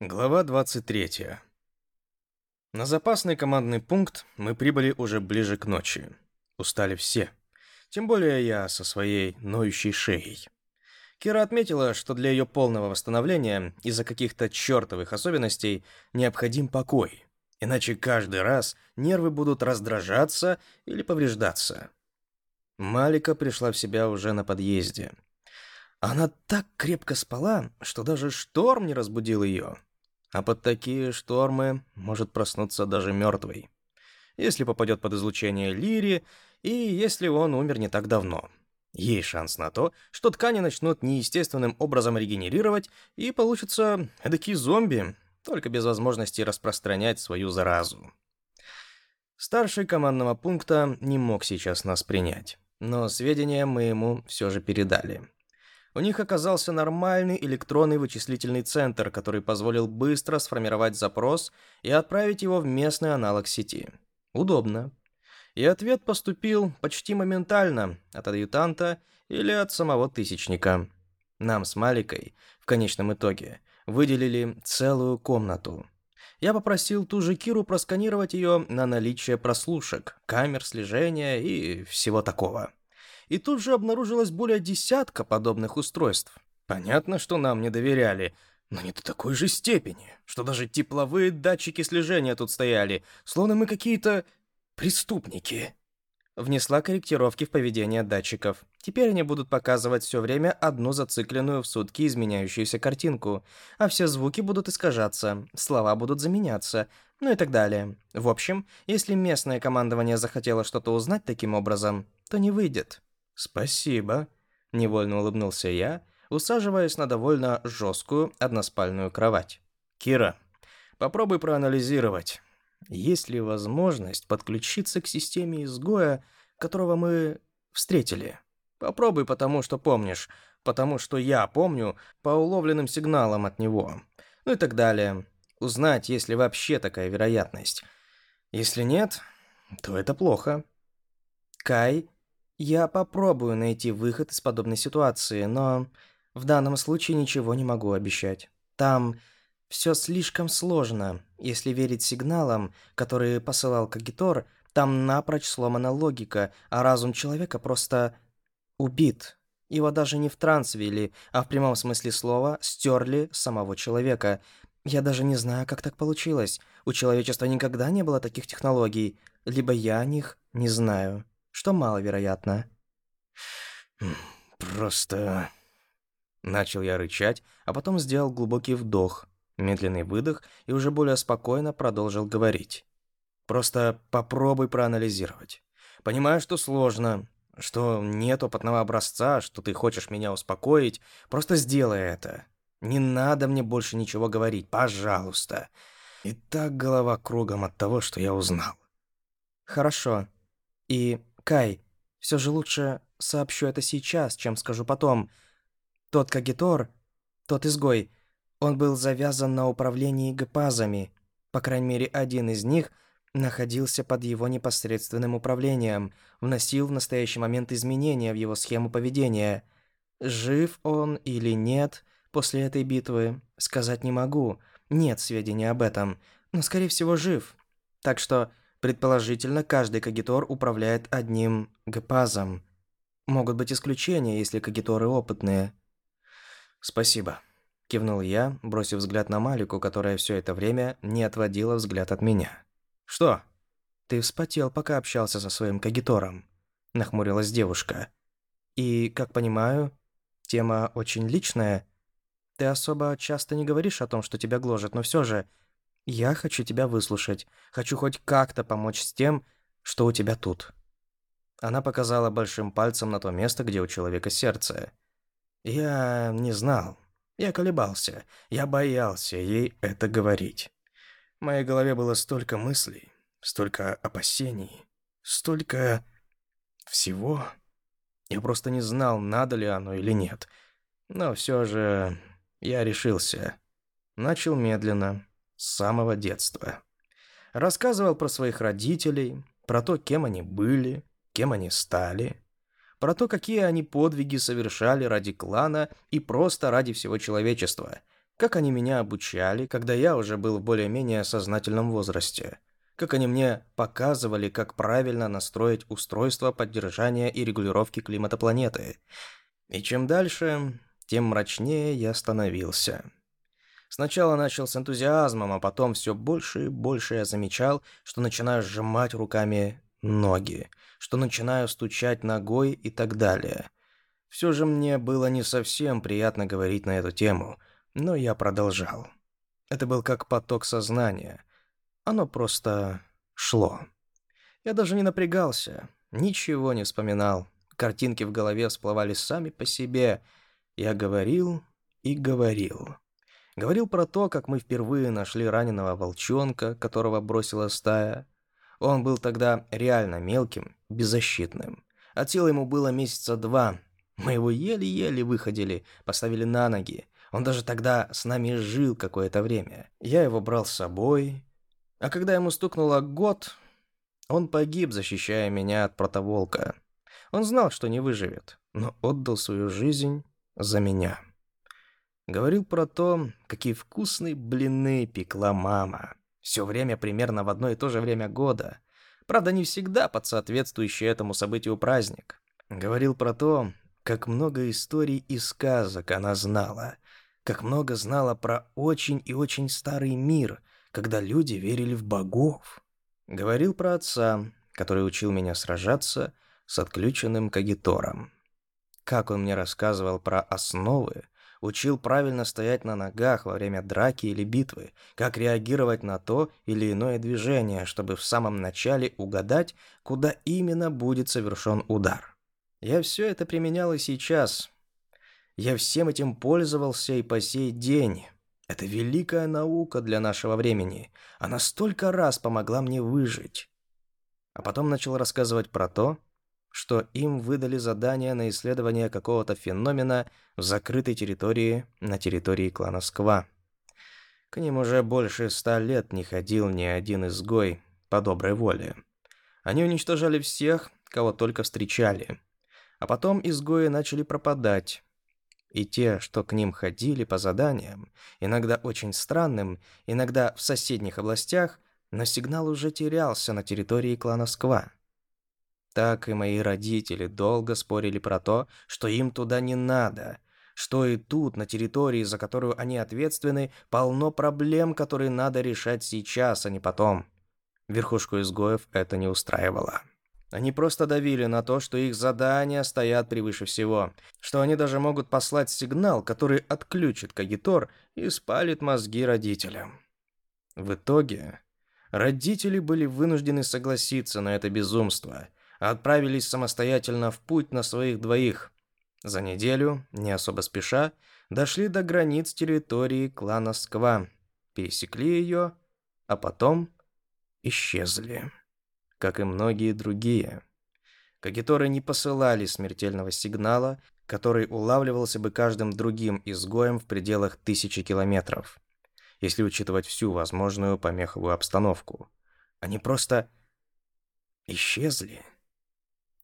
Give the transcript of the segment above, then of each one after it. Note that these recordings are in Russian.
Глава 23. На запасный командный пункт мы прибыли уже ближе к ночи. Устали все. Тем более я со своей ноющей шеей. Кира отметила, что для ее полного восстановления из-за каких-то чертовых особенностей необходим покой. Иначе каждый раз нервы будут раздражаться или повреждаться. Малика пришла в себя уже на подъезде. Она так крепко спала, что даже шторм не разбудил ее. А под такие штормы может проснуться даже мертвый. Если попадет под излучение Лири, и если он умер не так давно. Есть шанс на то, что ткани начнут неестественным образом регенерировать, и получится эдакий зомби, только без возможности распространять свою заразу. Старший командного пункта не мог сейчас нас принять, но сведения мы ему все же передали. У них оказался нормальный электронный вычислительный центр, который позволил быстро сформировать запрос и отправить его в местный аналог сети. Удобно. И ответ поступил почти моментально от адъютанта или от самого Тысячника. Нам с Маликой, в конечном итоге, выделили целую комнату. Я попросил ту же Киру просканировать ее на наличие прослушек, камер слежения и всего такого и тут же обнаружилось более десятка подобных устройств. Понятно, что нам не доверяли, но не до такой же степени, что даже тепловые датчики слежения тут стояли, словно мы какие-то преступники. Внесла корректировки в поведение датчиков. Теперь они будут показывать все время одну зацикленную в сутки изменяющуюся картинку, а все звуки будут искажаться, слова будут заменяться, ну и так далее. В общем, если местное командование захотело что-то узнать таким образом, то не выйдет. «Спасибо», — невольно улыбнулся я, усаживаясь на довольно жесткую односпальную кровать. «Кира, попробуй проанализировать, есть ли возможность подключиться к системе изгоя, которого мы встретили. Попробуй потому, что помнишь, потому что я помню по уловленным сигналам от него, ну и так далее. Узнать, есть ли вообще такая вероятность. Если нет, то это плохо». Кай я попробую найти выход из подобной ситуации, но в данном случае ничего не могу обещать. Там все слишком сложно. Если верить сигналам, которые посылал Кагитор, там напрочь сломана логика, а разум человека просто убит. Его даже не в транс вели, а в прямом смысле слова стерли самого человека. Я даже не знаю, как так получилось. У человечества никогда не было таких технологий. Либо я о них не знаю что маловероятно. «Просто...» Начал я рычать, а потом сделал глубокий вдох, медленный выдох и уже более спокойно продолжил говорить. «Просто попробуй проанализировать. Понимаю, что сложно, что нет опытного образца, что ты хочешь меня успокоить. Просто сделай это. Не надо мне больше ничего говорить, пожалуйста. И так голова кругом от того, что я узнал». «Хорошо. И Кай, все же лучше сообщу это сейчас, чем скажу потом. Тот Кагитор, тот изгой, он был завязан на управлении гпазами. По крайней мере, один из них находился под его непосредственным управлением, вносил в настоящий момент изменения в его схему поведения. Жив он или нет после этой битвы, сказать не могу. Нет сведений об этом, но скорее всего жив. Так что Предположительно, каждый кагитор управляет одним гпазом. Могут быть исключения, если кагиторы опытные. «Спасибо», — кивнул я, бросив взгляд на Малику, которая все это время не отводила взгляд от меня. «Что?» «Ты вспотел, пока общался со своим кагитором», — нахмурилась девушка. «И, как понимаю, тема очень личная. Ты особо часто не говоришь о том, что тебя гложет, но все же я хочу тебя выслушать. Хочу хоть как-то помочь с тем, что у тебя тут». Она показала большим пальцем на то место, где у человека сердце. Я не знал. Я колебался. Я боялся ей это говорить. В моей голове было столько мыслей, столько опасений, столько всего. Я просто не знал, надо ли оно или нет. Но все же я решился. Начал медленно, с самого детства. Рассказывал про своих родителей, про то, кем они были, кем они стали, про то, какие они подвиги совершали ради клана и просто ради всего человечества. Как они меня обучали, когда я уже был в более-менее сознательном возрасте. Как они мне показывали, как правильно настроить устройство поддержания и регулировки климата планеты. И чем дальше, тем мрачнее я становился. Сначала начал с энтузиазмом, а потом все больше и больше я замечал, что начинаю сжимать руками ноги, что начинаю стучать ногой и так далее. Все же мне было не совсем приятно говорить на эту тему, но я продолжал. Это был как поток сознания. Оно просто шло. Я даже не напрягался, ничего не вспоминал. Картинки в голове всплывали сами по себе. Я говорил и говорил. Говорил про то, как мы впервые нашли раненого волчонка, которого бросила стая. Он был тогда реально мелким, беззащитным. От силы ему было месяца два. Мы его еле-еле выходили, поставили на ноги. Он даже тогда с нами жил какое-то время. Я его брал с собой. А когда ему стукнуло год, он погиб, защищая меня от протоволка. Он знал, что не выживет, но отдал свою жизнь за меня. Говорил про то, какие вкусные блины пекла мама. Все время примерно в одно и то же время года. Правда, не всегда под соответствующий этому событию праздник. Говорил про то, как много историй и сказок она знала. Как много знала про очень и очень старый мир, когда люди верили в богов. Говорил про отца, который учил меня сражаться с отключенным кагитором. Как он мне рассказывал про основы, учил правильно стоять на ногах во время драки или битвы, как реагировать на то или иное движение, чтобы в самом начале угадать, куда именно будет совершен удар. Я все это применял и сейчас. Я всем этим пользовался и по сей день. Это великая наука для нашего времени. Она столько раз помогла мне выжить. А потом начал рассказывать про то, что им выдали задание на исследование какого-то феномена в закрытой территории на территории клана Сква. К ним уже больше ста лет не ходил ни один изгой по доброй воле. Они уничтожали всех, кого только встречали. А потом изгои начали пропадать. И те, что к ним ходили по заданиям, иногда очень странным, иногда в соседних областях, но сигнал уже терялся на территории клана Сква так и мои родители долго спорили про то, что им туда не надо, что и тут, на территории, за которую они ответственны, полно проблем, которые надо решать сейчас, а не потом. Верхушку изгоев это не устраивало. Они просто давили на то, что их задания стоят превыше всего, что они даже могут послать сигнал, который отключит Кагитор и спалит мозги родителям. В итоге родители были вынуждены согласиться на это безумство отправились самостоятельно в путь на своих двоих. За неделю, не особо спеша, дошли до границ территории клана Сква, пересекли ее, а потом исчезли, как и многие другие. Кагиторы не посылали смертельного сигнала, который улавливался бы каждым другим изгоем в пределах тысячи километров, если учитывать всю возможную помеховую обстановку. Они просто исчезли.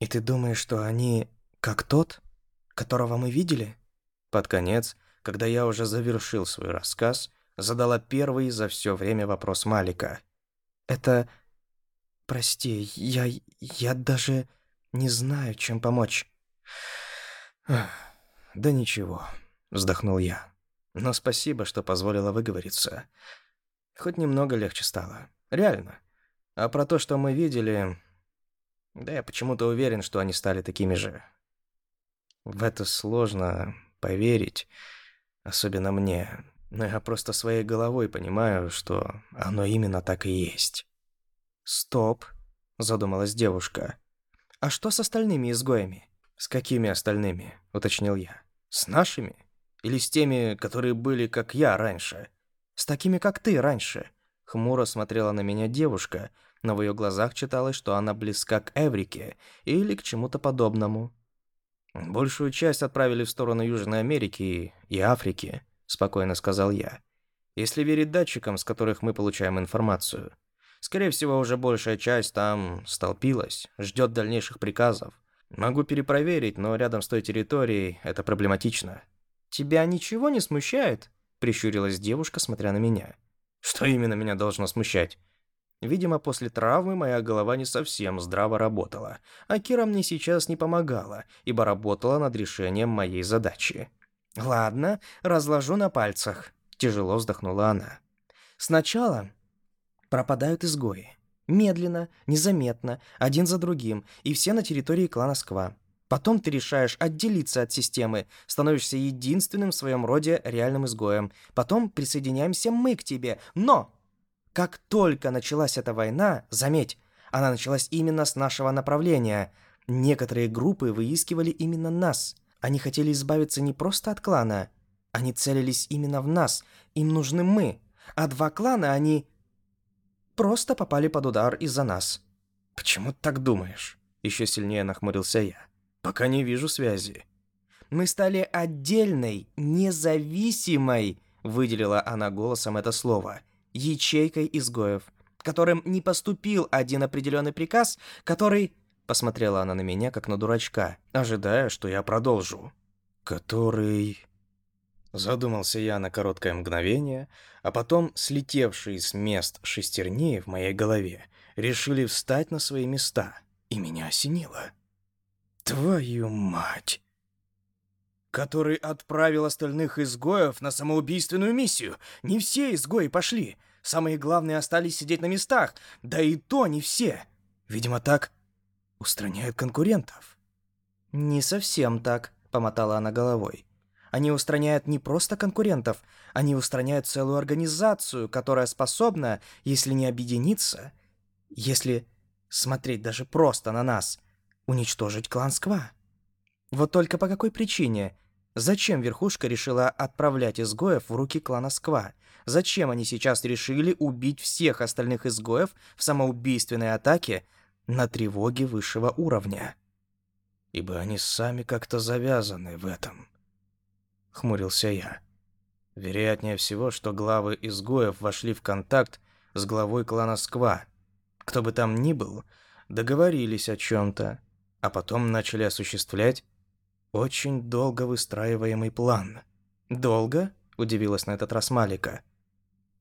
«И ты думаешь, что они как тот, которого мы видели?» Под конец, когда я уже завершил свой рассказ, задала первый за все время вопрос Малика. «Это... Прости, я... я даже не знаю, чем помочь». «Да ничего», — вздохнул я. «Но спасибо, что позволила выговориться. Хоть немного легче стало. Реально. А про то, что мы видели, да я почему-то уверен, что они стали такими же. В это сложно поверить, особенно мне. Но я просто своей головой понимаю, что оно именно так и есть. «Стоп», — задумалась девушка. «А что с остальными изгоями?» «С какими остальными?» — уточнил я. «С нашими? Или с теми, которые были, как я, раньше?» «С такими, как ты, раньше», — хмуро смотрела на меня девушка, но в ее глазах читалось, что она близка к Эврике или к чему-то подобному. «Большую часть отправили в сторону Южной Америки и Африки», — спокойно сказал я. «Если верить датчикам, с которых мы получаем информацию. Скорее всего, уже большая часть там столпилась, ждет дальнейших приказов. Могу перепроверить, но рядом с той территорией это проблематично». «Тебя ничего не смущает?» Прищурилась девушка, смотря на меня. Что именно меня должно смущать? Видимо, после травмы моя голова не совсем здраво работала, а Кира мне сейчас не помогала, ибо работала над решением моей задачи. «Ладно, разложу на пальцах», — тяжело вздохнула она. «Сначала пропадают изгои. Медленно, незаметно, один за другим, и все на территории клана Сква. Потом ты решаешь отделиться от системы, становишься единственным в своем роде реальным изгоем. Потом присоединяемся мы к тебе. Но как только началась эта война, заметь, она началась именно с нашего направления. Некоторые группы выискивали именно нас. Они хотели избавиться не просто от клана. Они целились именно в нас. Им нужны мы. А два клана, они просто попали под удар из-за нас. Почему ты так думаешь? Еще сильнее нахмурился я. Пока не вижу связи. Мы стали отдельной, независимой, выделила она голосом это слово ячейкой изгоев, которым не поступил один определенный приказ, который... Посмотрела она на меня, как на дурачка, ожидая, что я продолжу. Который... Задумался я на короткое мгновение, а потом слетевшие с мест шестерни в моей голове решили встать на свои места, и меня осенило. Твою мать! Который отправил остальных изгоев на самоубийственную миссию. Не все изгои пошли. Самые главные остались сидеть на местах, да и то не все. Видимо, так устраняют конкурентов. Не совсем так, помотала она головой. Они устраняют не просто конкурентов, они устраняют целую организацию, которая способна, если не объединиться, если смотреть даже просто на нас, уничтожить клан Сква. Вот только по какой причине? Зачем верхушка решила отправлять изгоев в руки клана Сква? Зачем они сейчас решили убить всех остальных изгоев в самоубийственной атаке на тревоге высшего уровня? Ибо они сами как-то завязаны в этом. Хмурился я. Вероятнее всего, что главы изгоев вошли в контакт с главой клана Сква. Кто бы там ни был, договорились о чем-то, а потом начали осуществлять очень долго выстраиваемый план. «Долго?» – удивилась на этот раз Малика.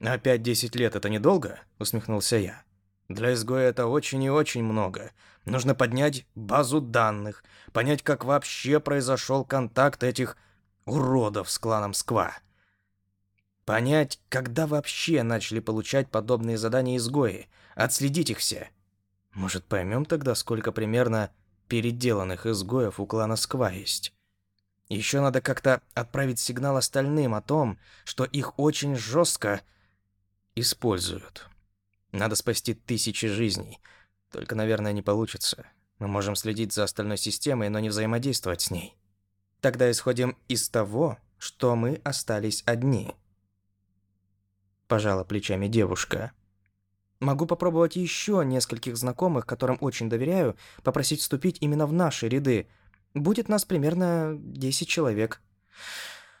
«Опять десять лет – это недолго?» – усмехнулся я. «Для изгоя это очень и очень много. Нужно поднять базу данных, понять, как вообще произошел контакт этих уродов с кланом Сква. Понять, когда вообще начали получать подобные задания изгои, отследить их все. Может, поймем тогда, сколько примерно переделанных изгоев у клана Сква есть?» Еще надо как-то отправить сигнал остальным о том, что их очень жестко используют. Надо спасти тысячи жизней. Только, наверное, не получится. Мы можем следить за остальной системой, но не взаимодействовать с ней. Тогда исходим из того, что мы остались одни. Пожала плечами девушка. Могу попробовать еще нескольких знакомых, которым очень доверяю, попросить вступить именно в наши ряды. Будет нас примерно 10 человек.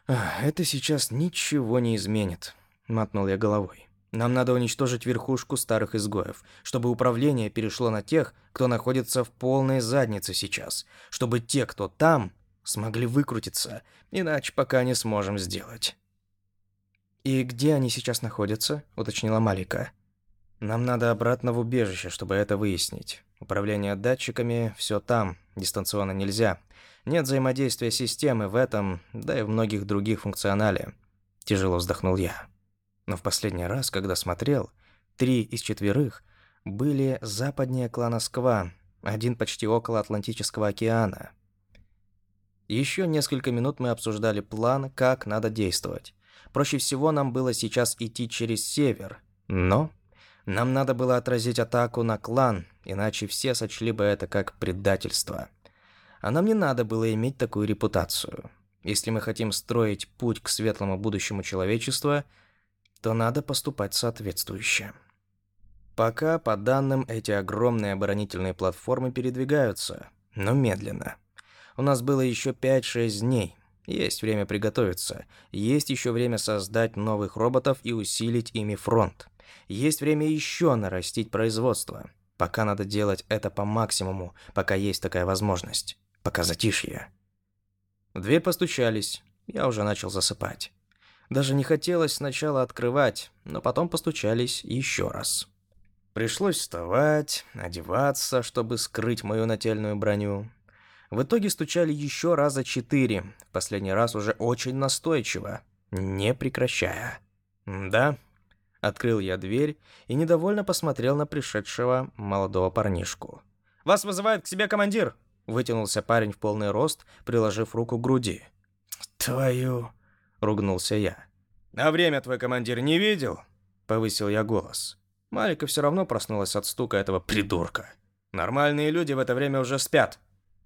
Это сейчас ничего не изменит, мотнул я головой. Нам надо уничтожить верхушку старых изгоев, чтобы управление перешло на тех, кто находится в полной заднице сейчас, чтобы те, кто там, смогли выкрутиться, иначе пока не сможем сделать. «И где они сейчас находятся?» – уточнила Малика. «Нам надо обратно в убежище, чтобы это выяснить. Управление датчиками – все там, дистанционно нельзя. Нет взаимодействия системы в этом, да и в многих других функционале». Тяжело вздохнул я. Но в последний раз, когда смотрел, три из четверых были западнее клана Сква, один почти около Атлантического океана. Еще несколько минут мы обсуждали план, как надо действовать. Проще всего нам было сейчас идти через север, но нам надо было отразить атаку на клан, иначе все сочли бы это как предательство. А нам не надо было иметь такую репутацию. Если мы хотим строить путь к светлому будущему человечества – то надо поступать соответствующе. Пока, по данным, эти огромные оборонительные платформы передвигаются, но медленно. У нас было еще 5-6 дней. Есть время приготовиться. Есть еще время создать новых роботов и усилить ими фронт. Есть время еще нарастить производство. Пока надо делать это по максимуму, пока есть такая возможность. Пока затишье. В дверь постучались. Я уже начал засыпать. Даже не хотелось сначала открывать, но потом постучались еще раз. Пришлось вставать, одеваться, чтобы скрыть мою нательную броню. В итоге стучали еще раза четыре, последний раз уже очень настойчиво, не прекращая. «Да?» Открыл я дверь и недовольно посмотрел на пришедшего молодого парнишку. «Вас вызывает к себе командир!» Вытянулся парень в полный рост, приложив руку к груди. «Твою...» — ругнулся я. «А время твой командир не видел?» — повысил я голос. Малика все равно проснулась от стука этого придурка. «Нормальные люди в это время уже спят».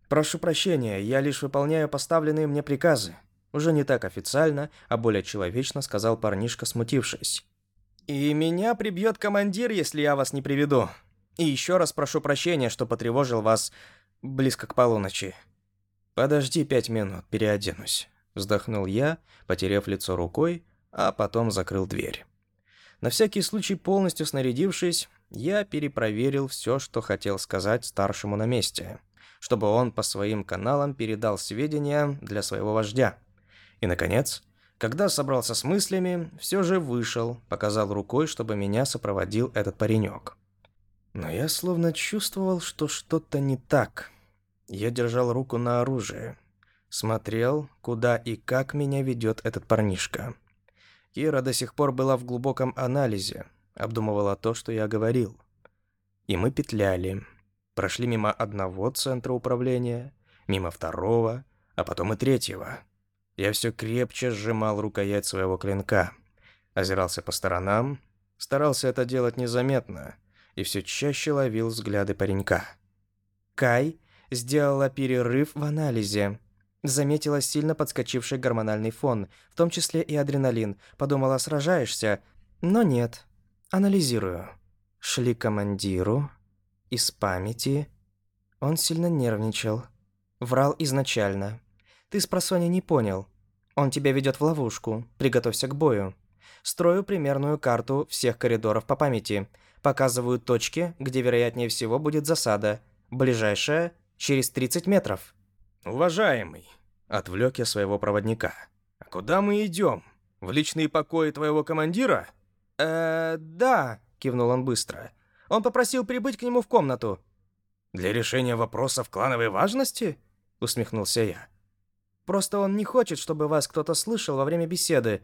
«Прошу прощения, я лишь выполняю поставленные мне приказы». Уже не так официально, а более человечно сказал парнишка, смутившись. «И меня прибьет командир, если я вас не приведу. И еще раз прошу прощения, что потревожил вас близко к полуночи. Подожди пять минут, переоденусь», — вздохнул я, потеряв лицо рукой, а потом закрыл дверь. На всякий случай, полностью снарядившись, я перепроверил все, что хотел сказать старшему на месте, чтобы он по своим каналам передал сведения для своего вождя. И, наконец, когда собрался с мыслями, все же вышел, показал рукой, чтобы меня сопроводил этот паренек. Но я словно чувствовал, что что-то не так. Я держал руку на оружие. Смотрел, куда и как меня ведет этот парнишка. Кира до сих пор была в глубоком анализе, обдумывала то, что я говорил. И мы петляли. Прошли мимо одного центра управления, мимо второго, а потом и третьего. Я все крепче сжимал рукоять своего клинка. Озирался по сторонам, старался это делать незаметно, и все чаще ловил взгляды паренька. Кай сделала перерыв в анализе. Заметила сильно подскочивший гормональный фон, в том числе и адреналин. Подумала, сражаешься, но нет. Анализирую. Шли командиру. Из памяти. Он сильно нервничал. Врал изначально. Ты с просони не понял. Он тебя ведет в ловушку. Приготовься к бою. Строю примерную карту всех коридоров по памяти. Показываю точки, где вероятнее всего будет засада. Ближайшая через 30 метров. Уважаемый, отвлек я своего проводника. А куда мы идем? В личные покои твоего командира? Э, да, кивнул он быстро. Он попросил прибыть к нему в комнату. Для решения вопросов клановой важности? усмехнулся я. Просто он не хочет, чтобы вас кто-то слышал во время беседы.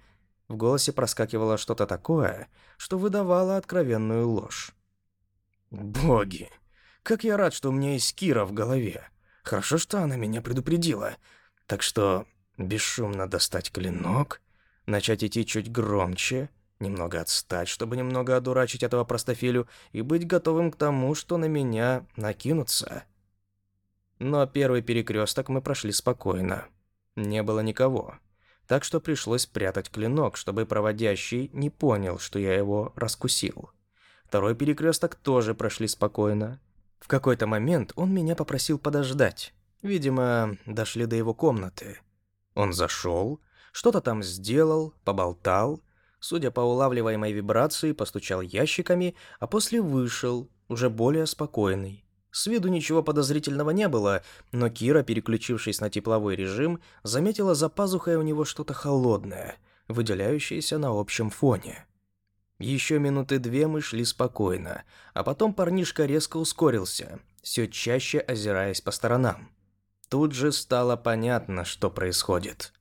В голосе проскакивало что-то такое, что выдавало откровенную ложь. «Боги! Как я рад, что у меня есть Кира в голове. Хорошо, что она меня предупредила. Так что бесшумно достать клинок, начать идти чуть громче, немного отстать, чтобы немного одурачить этого простофилю и быть готовым к тому, что на меня накинутся». Но первый перекресток мы прошли спокойно. Не было никого так что пришлось прятать клинок, чтобы проводящий не понял, что я его раскусил. Второй перекресток тоже прошли спокойно. В какой-то момент он меня попросил подождать. Видимо, дошли до его комнаты. Он зашел, что-то там сделал, поболтал, судя по улавливаемой вибрации, постучал ящиками, а после вышел, уже более спокойный. С виду ничего подозрительного не было, но Кира, переключившись на тепловой режим, заметила за пазухой у него что-то холодное, выделяющееся на общем фоне. Еще минуты две мы шли спокойно, а потом парнишка резко ускорился, все чаще озираясь по сторонам. Тут же стало понятно, что происходит.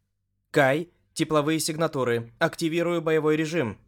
«Кай, тепловые сигнатуры, активирую боевой режим»,